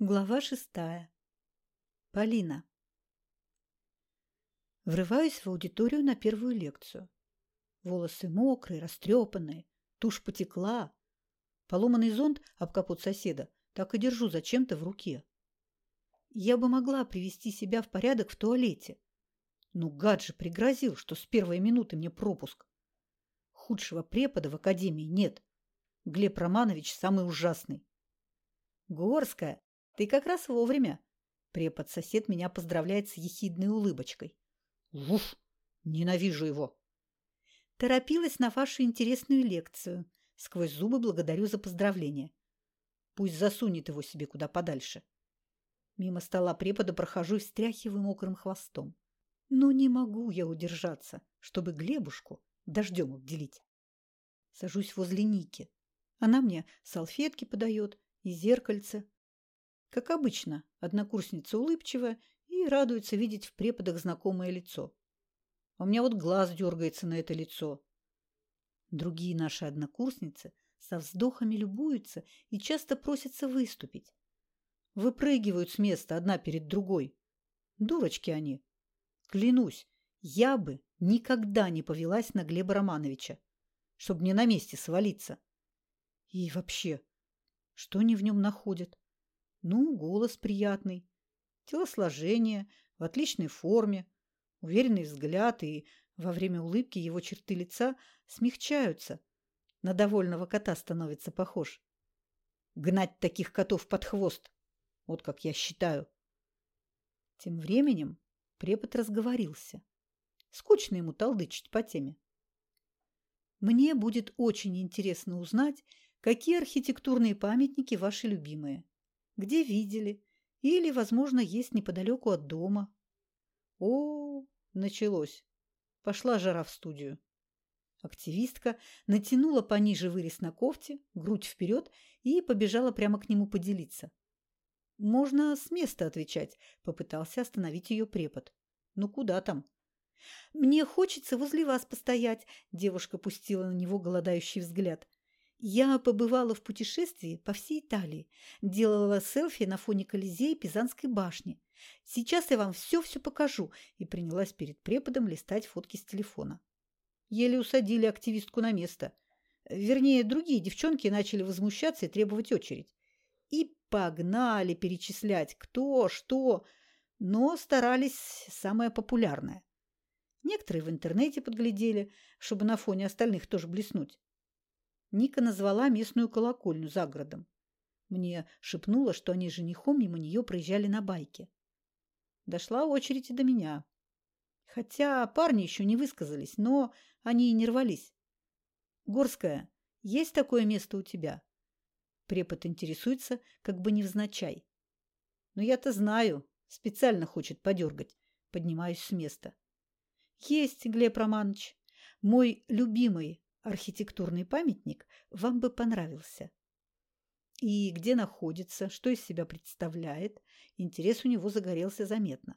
Глава шестая. Полина. Врываюсь в аудиторию на первую лекцию. Волосы мокрые, растрепанные, тушь потекла. Поломанный зонт об капот соседа так и держу зачем-то в руке. Я бы могла привести себя в порядок в туалете. Но гад же пригрозил, что с первой минуты мне пропуск. Худшего препода в академии нет. Глеб Романович самый ужасный. Горская, ты как раз вовремя. Препод-сосед меня поздравляет с ехидной улыбочкой. Уф! Ненавижу его. Торопилась на вашу интересную лекцию. Сквозь зубы благодарю за поздравление. Пусть засунет его себе куда подальше. Мимо стола препода прохожу и встряхиваю мокрым хвостом. Но не могу я удержаться, чтобы Глебушку дождем обделить. Сажусь возле Ники. Она мне салфетки подает и зеркальце. Как обычно, однокурсница улыбчивая и радуется видеть в преподах знакомое лицо. А у меня вот глаз дергается на это лицо. Другие наши однокурсницы со вздохами любуются и часто просятся выступить. Выпрыгивают с места одна перед другой. Дурочки они. Клянусь, я бы никогда не повелась на Глеба Романовича, чтобы не на месте свалиться. И вообще, что они в нем находят? Ну, голос приятный, телосложение в отличной форме, уверенный взгляд, и во время улыбки его черты лица смягчаются. На довольного кота становится похож. Гнать таких котов под хвост. Вот как я считаю. Тем временем препод разговорился. Скучно ему толдычить по теме. Мне будет очень интересно узнать, какие архитектурные памятники ваши любимые где видели или, возможно, есть неподалеку от дома. О, началось. Пошла жара в студию. Активистка натянула пониже вырез на кофте, грудь вперед и побежала прямо к нему поделиться. «Можно с места отвечать», – попытался остановить ее препод. «Ну куда там?» «Мне хочется возле вас постоять», – девушка пустила на него голодающий взгляд. Я побывала в путешествии по всей Италии, делала селфи на фоне Колизея Пизанской башни. Сейчас я вам все-все покажу и принялась перед преподом листать фотки с телефона. Еле усадили активистку на место. Вернее, другие девчонки начали возмущаться и требовать очередь. И погнали перечислять, кто, что, но старались самое популярное. Некоторые в интернете подглядели, чтобы на фоне остальных тоже блеснуть. Ника назвала местную колокольню за городом. Мне шепнула, что они с женихом мимо нее проезжали на байке. Дошла очередь и до меня. Хотя парни еще не высказались, но они и не рвались. «Горская, есть такое место у тебя?» Препод интересуется, как бы невзначай. «Но я-то знаю, специально хочет подергать». Поднимаюсь с места. «Есть, Глеб Романович. Мой любимый архитектурный памятник вам бы понравился. И где находится, что из себя представляет, интерес у него загорелся заметно.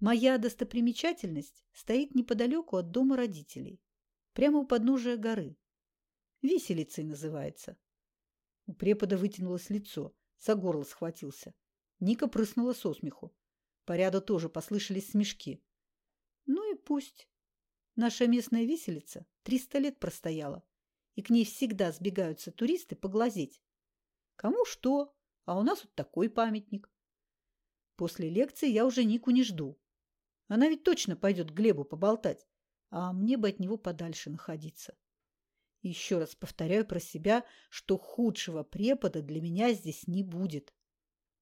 Моя достопримечательность стоит неподалеку от дома родителей, прямо у подножия горы. Виселицей называется. У препода вытянулось лицо, за горло схватился. Ника прыснула со смеху. По ряду тоже послышались смешки. Ну и пусть. Наша местная виселица триста лет простояла, и к ней всегда сбегаются туристы поглазеть. Кому что, а у нас вот такой памятник. После лекции я уже Нику не жду. Она ведь точно пойдет к Глебу поболтать, а мне бы от него подальше находиться. Еще раз повторяю про себя, что худшего препода для меня здесь не будет.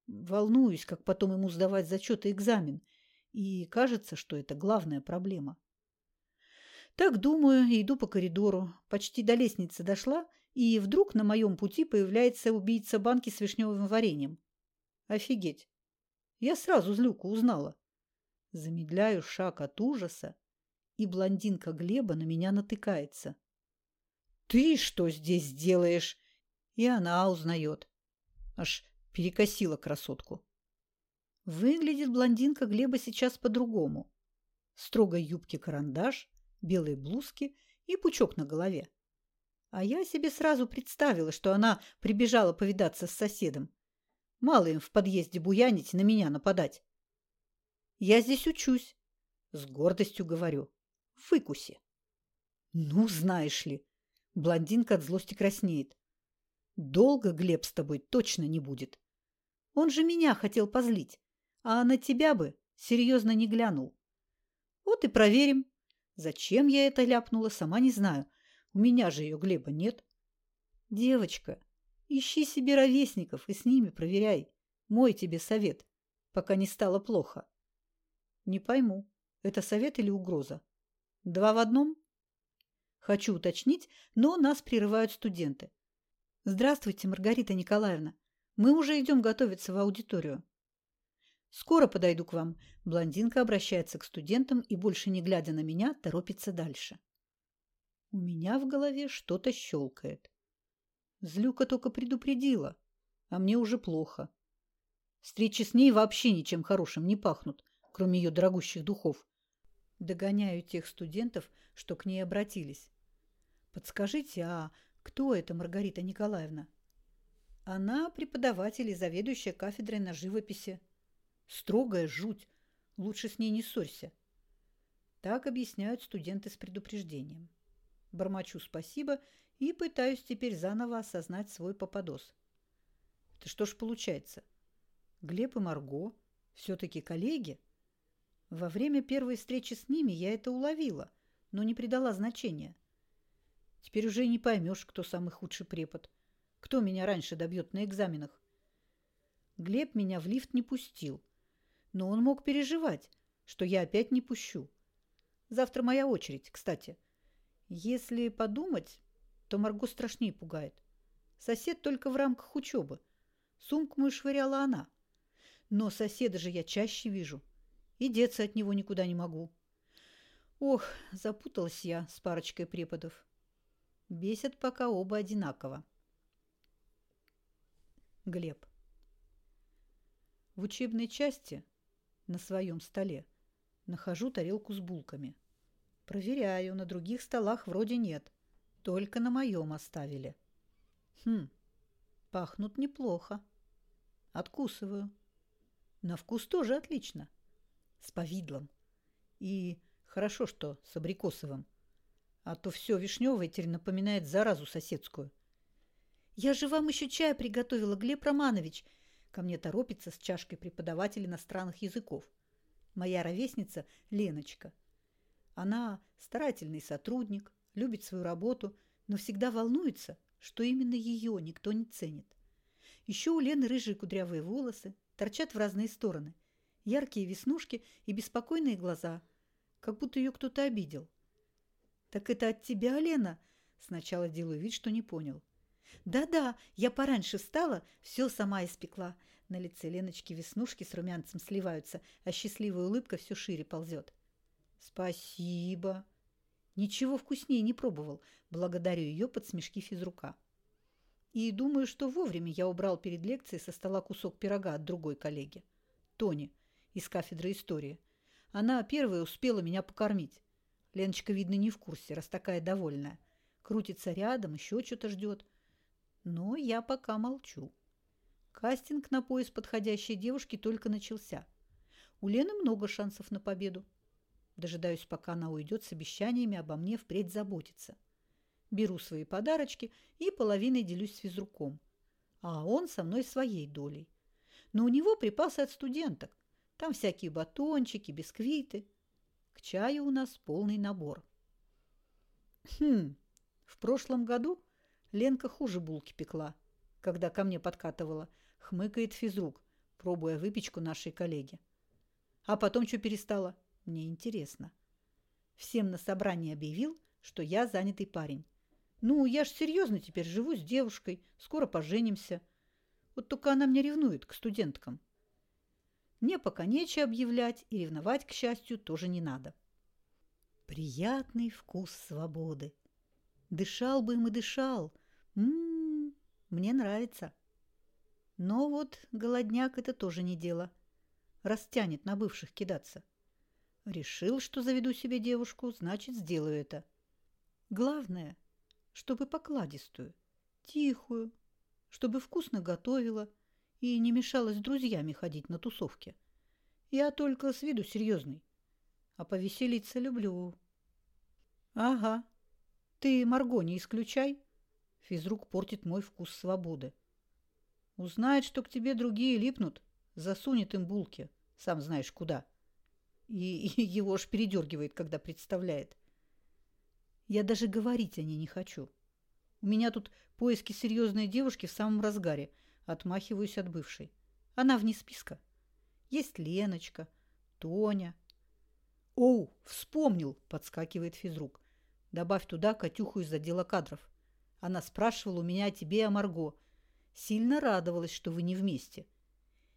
Волнуюсь, как потом ему сдавать зачет и экзамен, и кажется, что это главная проблема. Так думаю, иду по коридору. Почти до лестницы дошла, и вдруг на моем пути появляется убийца банки с вишневым вареньем. Офигеть! Я сразу злюку узнала. Замедляю шаг от ужаса, и блондинка Глеба на меня натыкается. «Ты что здесь делаешь?» И она узнает. Аж перекосила красотку. Выглядит блондинка Глеба сейчас по-другому. Строгой юбке карандаш, белые блузки и пучок на голове. А я себе сразу представила, что она прибежала повидаться с соседом. Мало им в подъезде буянить, на меня нападать. Я здесь учусь. С гордостью говорю. Выкуси. Ну, знаешь ли. Блондинка от злости краснеет. Долго Глеб с тобой точно не будет. Он же меня хотел позлить, а на тебя бы серьезно не глянул. Вот и проверим. Зачем я это ляпнула, сама не знаю. У меня же ее Глеба нет. Девочка, ищи себе ровесников и с ними проверяй. Мой тебе совет, пока не стало плохо. Не пойму, это совет или угроза? Два в одном? Хочу уточнить, но нас прерывают студенты. Здравствуйте, Маргарита Николаевна. Мы уже идем готовиться в аудиторию. Скоро подойду к вам. Блондинка обращается к студентам и, больше не глядя на меня, торопится дальше. У меня в голове что-то щелкает. Злюка только предупредила, а мне уже плохо. Встречи с ней вообще ничем хорошим не пахнут, кроме ее дорогущих духов. Догоняю тех студентов, что к ней обратились. Подскажите, а кто это Маргарита Николаевна? Она преподаватель и заведующая кафедрой на живописи. Строгая жуть. Лучше с ней не ссорься. Так объясняют студенты с предупреждением. Бормочу спасибо и пытаюсь теперь заново осознать свой попадос. Это что ж получается? Глеб и Марго все-таки коллеги? Во время первой встречи с ними я это уловила, но не придала значения. Теперь уже не поймешь, кто самый худший препод. Кто меня раньше добьет на экзаменах? Глеб меня в лифт не пустил. Но он мог переживать, что я опять не пущу. Завтра моя очередь, кстати. Если подумать, то Марго страшнее пугает. Сосед только в рамках учебы. Сумку мою швыряла она. Но соседа же я чаще вижу. И деться от него никуда не могу. Ох, запуталась я с парочкой преподов. Бесят пока оба одинаково. Глеб. В учебной части на своем столе нахожу тарелку с булками. Проверяю, на других столах вроде нет. Только на моем оставили. Хм, пахнут неплохо. Откусываю. На вкус тоже отлично. С повидлом. И хорошо, что с абрикосовым. А то все вишневое теперь напоминает заразу соседскую. «Я же вам еще чай приготовила, Глеб Романович!» Ко мне торопится с чашкой преподаватель иностранных языков. Моя ровесница Леночка. Она старательный сотрудник, любит свою работу, но всегда волнуется, что именно ее никто не ценит. Еще у Лены рыжие кудрявые волосы, торчат в разные стороны, яркие веснушки и беспокойные глаза, как будто ее кто-то обидел. «Так это от тебя, Лена?» Сначала делаю вид, что не понял. «Да-да, я пораньше встала, все сама испекла». На лице Леночки веснушки с румянцем сливаются, а счастливая улыбка все шире ползет. «Спасибо». Ничего вкуснее не пробовал. Благодарю ее под смешки физрука. И думаю, что вовремя я убрал перед лекцией со стола кусок пирога от другой коллеги. Тони из кафедры истории. Она первая успела меня покормить. Леночка, видно, не в курсе, раз такая довольная. Крутится рядом, еще что-то ждет. Но я пока молчу. Кастинг на поиск подходящей девушки только начался. У Лены много шансов на победу. Дожидаюсь, пока она уйдет с обещаниями обо мне впредь заботиться. Беру свои подарочки и половиной делюсь с физруком. А он со мной своей долей. Но у него припасы от студенток. Там всякие батончики, бисквиты. К чаю у нас полный набор. Хм, в прошлом году Ленка хуже булки пекла, когда ко мне подкатывала, хмыкает физрук, пробуя выпечку нашей коллеги. А потом что перестала? Мне интересно. Всем на собрании объявил, что я занятый парень. Ну, я ж серьезно теперь живу с девушкой, скоро поженимся. Вот только она мне ревнует к студенткам. Мне пока нечего объявлять, и ревновать, к счастью, тоже не надо. Приятный вкус свободы. Дышал бы им и дышал, М-м, мне нравится. Но вот голодняк – это тоже не дело. Растянет на бывших кидаться. Решил, что заведу себе девушку, значит, сделаю это. Главное, чтобы покладистую, тихую, чтобы вкусно готовила и не мешала с друзьями ходить на тусовки. Я только с виду серьезный, а повеселиться люблю. Ага, ты Марго не исключай. Физрук портит мой вкус свободы. Узнает, что к тебе другие липнут, засунет им булки, сам знаешь куда. И, и его аж передергивает, когда представляет. Я даже говорить о ней не хочу. У меня тут поиски серьезной девушки в самом разгаре. Отмахиваюсь от бывшей. Она вне списка. Есть Леночка, Тоня. Оу, вспомнил, подскакивает физрук. Добавь туда Катюху из отдела кадров. Она спрашивала у меня о тебе и о Марго. Сильно радовалась, что вы не вместе.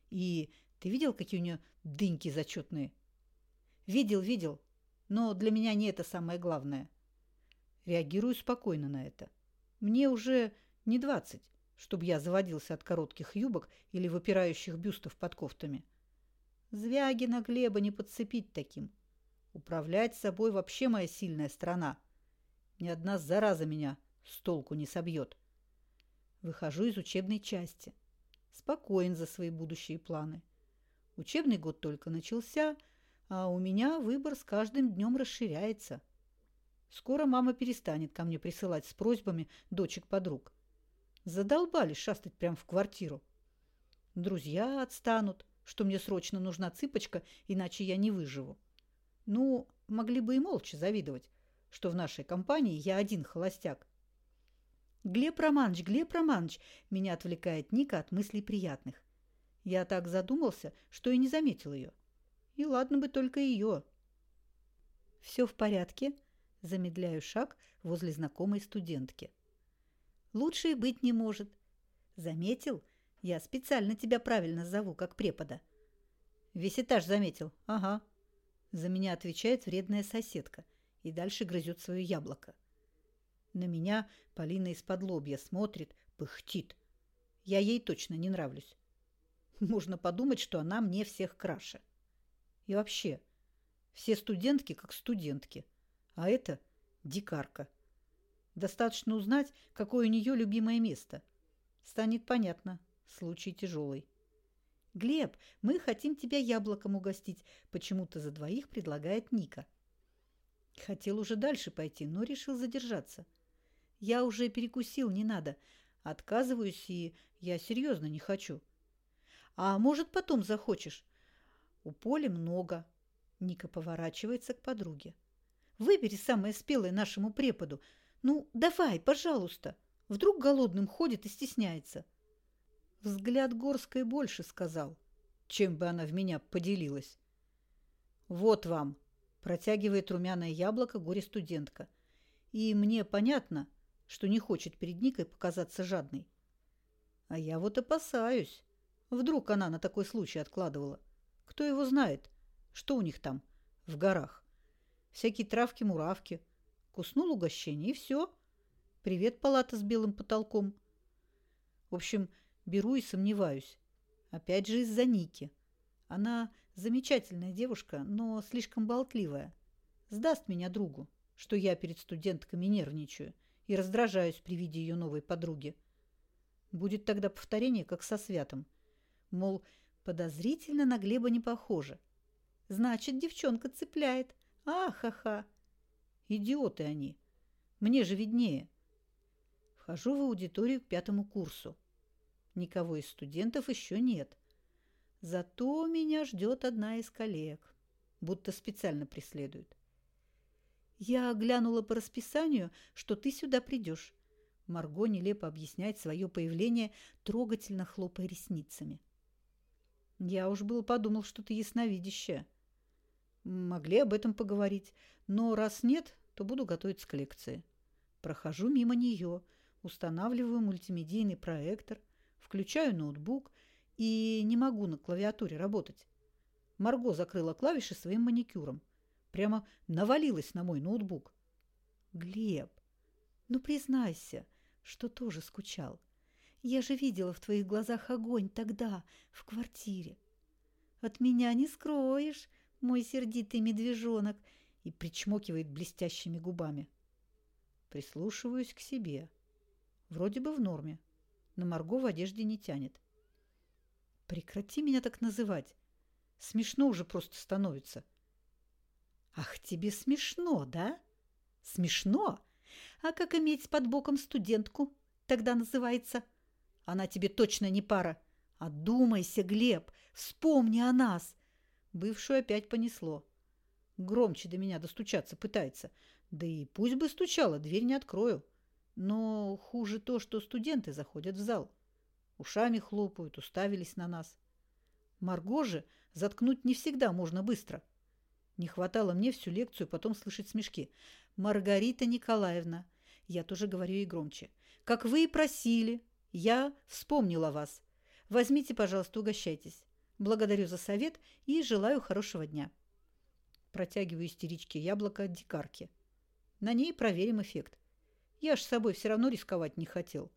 И ты видел, какие у нее дыньки зачетные? Видел, видел. Но для меня не это самое главное. Реагирую спокойно на это. Мне уже не двадцать, чтобы я заводился от коротких юбок или выпирающих бюстов под кофтами. Звягина Глеба не подцепить таким. Управлять собой вообще моя сильная сторона. Ни одна зараза меня с толку не собьет. Выхожу из учебной части. Спокоен за свои будущие планы. Учебный год только начался, а у меня выбор с каждым днем расширяется. Скоро мама перестанет ко мне присылать с просьбами дочек-подруг. Задолбали шастать прямо в квартиру. Друзья отстанут, что мне срочно нужна цыпочка, иначе я не выживу. Ну, могли бы и молча завидовать, что в нашей компании я один холостяк. Глеб Романович, Глеб Романович, меня отвлекает Ника от мыслей приятных. Я так задумался, что и не заметил ее. И ладно бы только ее. Все в порядке? Замедляю шаг возле знакомой студентки. Лучше и быть не может. Заметил? Я специально тебя правильно зову, как препода. Весь этаж заметил. Ага. За меня отвечает вредная соседка и дальше грызет свое яблоко. На меня Полина из-под лобья смотрит, пыхтит. Я ей точно не нравлюсь. Можно подумать, что она мне всех краше. И вообще, все студентки как студентки – а это дикарка. Достаточно узнать, какое у нее любимое место. Станет понятно, случай тяжелый. «Глеб, мы хотим тебя яблоком угостить», – почему-то за двоих предлагает Ника. Хотел уже дальше пойти, но решил задержаться. «Я уже перекусил, не надо. Отказываюсь, и я серьезно не хочу». «А может, потом захочешь?» «У Поля много». Ника поворачивается к подруге. Выбери самое спелое нашему преподу. Ну, давай, пожалуйста. Вдруг голодным ходит и стесняется. Взгляд Горской больше сказал, чем бы она в меня поделилась. Вот вам, протягивает румяное яблоко горе-студентка. И мне понятно, что не хочет перед Никой показаться жадной. А я вот опасаюсь. Вдруг она на такой случай откладывала. Кто его знает, что у них там в горах всякие травки-муравки. Куснул угощение, и все. Привет, палата с белым потолком. В общем, беру и сомневаюсь. Опять же из-за Ники. Она замечательная девушка, но слишком болтливая. Сдаст меня другу, что я перед студентками нервничаю и раздражаюсь при виде ее новой подруги. Будет тогда повторение, как со Святом. Мол, подозрительно на Глеба не похоже. Значит, девчонка цепляет. Ахаха! Идиоты они! Мне же виднее. Вхожу в аудиторию к пятому курсу. Никого из студентов еще нет. Зато меня ждет одна из коллег. Будто специально преследует. Я глянула по расписанию, что ты сюда придешь. Марго нелепо объясняет свое появление, трогательно хлопая ресницами. Я уж был подумал, что ты ясновидящая. Могли об этом поговорить, но раз нет, то буду готовиться к лекции. Прохожу мимо нее, устанавливаю мультимедийный проектор, включаю ноутбук и не могу на клавиатуре работать. Марго закрыла клавиши своим маникюром. Прямо навалилась на мой ноутбук. «Глеб, ну признайся, что тоже скучал. Я же видела в твоих глазах огонь тогда, в квартире. От меня не скроешь, мой сердитый медвежонок, и причмокивает блестящими губами. Прислушиваюсь к себе. Вроде бы в норме. На Марго в одежде не тянет. Прекрати меня так называть. Смешно уже просто становится. Ах, тебе смешно, да? Смешно? А как иметь под боком студентку? Тогда называется. Она тебе точно не пара. Одумайся, Глеб, вспомни о нас. Бывшую опять понесло. Громче до меня достучаться пытается. Да и пусть бы стучала, дверь не открою. Но хуже то, что студенты заходят в зал. Ушами хлопают, уставились на нас. Марго же заткнуть не всегда можно быстро. Не хватало мне всю лекцию потом слышать смешки. «Маргарита Николаевна», я тоже говорю ей громче, «как вы и просили, я вспомнила вас. Возьмите, пожалуйста, угощайтесь. Благодарю за совет и желаю хорошего дня». Протягиваю истеричке яблоко от дикарки. На ней проверим эффект. Я ж с собой все равно рисковать не хотел.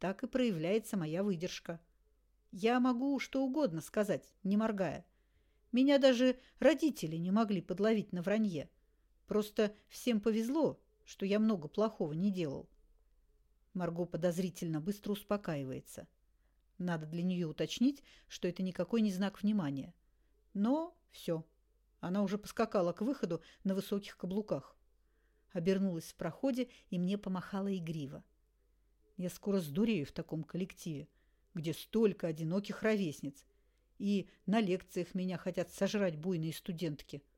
Так и проявляется моя выдержка. Я могу что угодно сказать, не моргая. Меня даже родители не могли подловить на вранье. Просто всем повезло, что я много плохого не делал. Марго подозрительно быстро успокаивается. Надо для нее уточнить, что это никакой не знак внимания. Но все. Она уже поскакала к выходу на высоких каблуках. Обернулась в проходе и мне помахала игриво. Я скоро сдурею в таком коллективе, где столько одиноких ровесниц. И на лекциях меня хотят сожрать буйные студентки –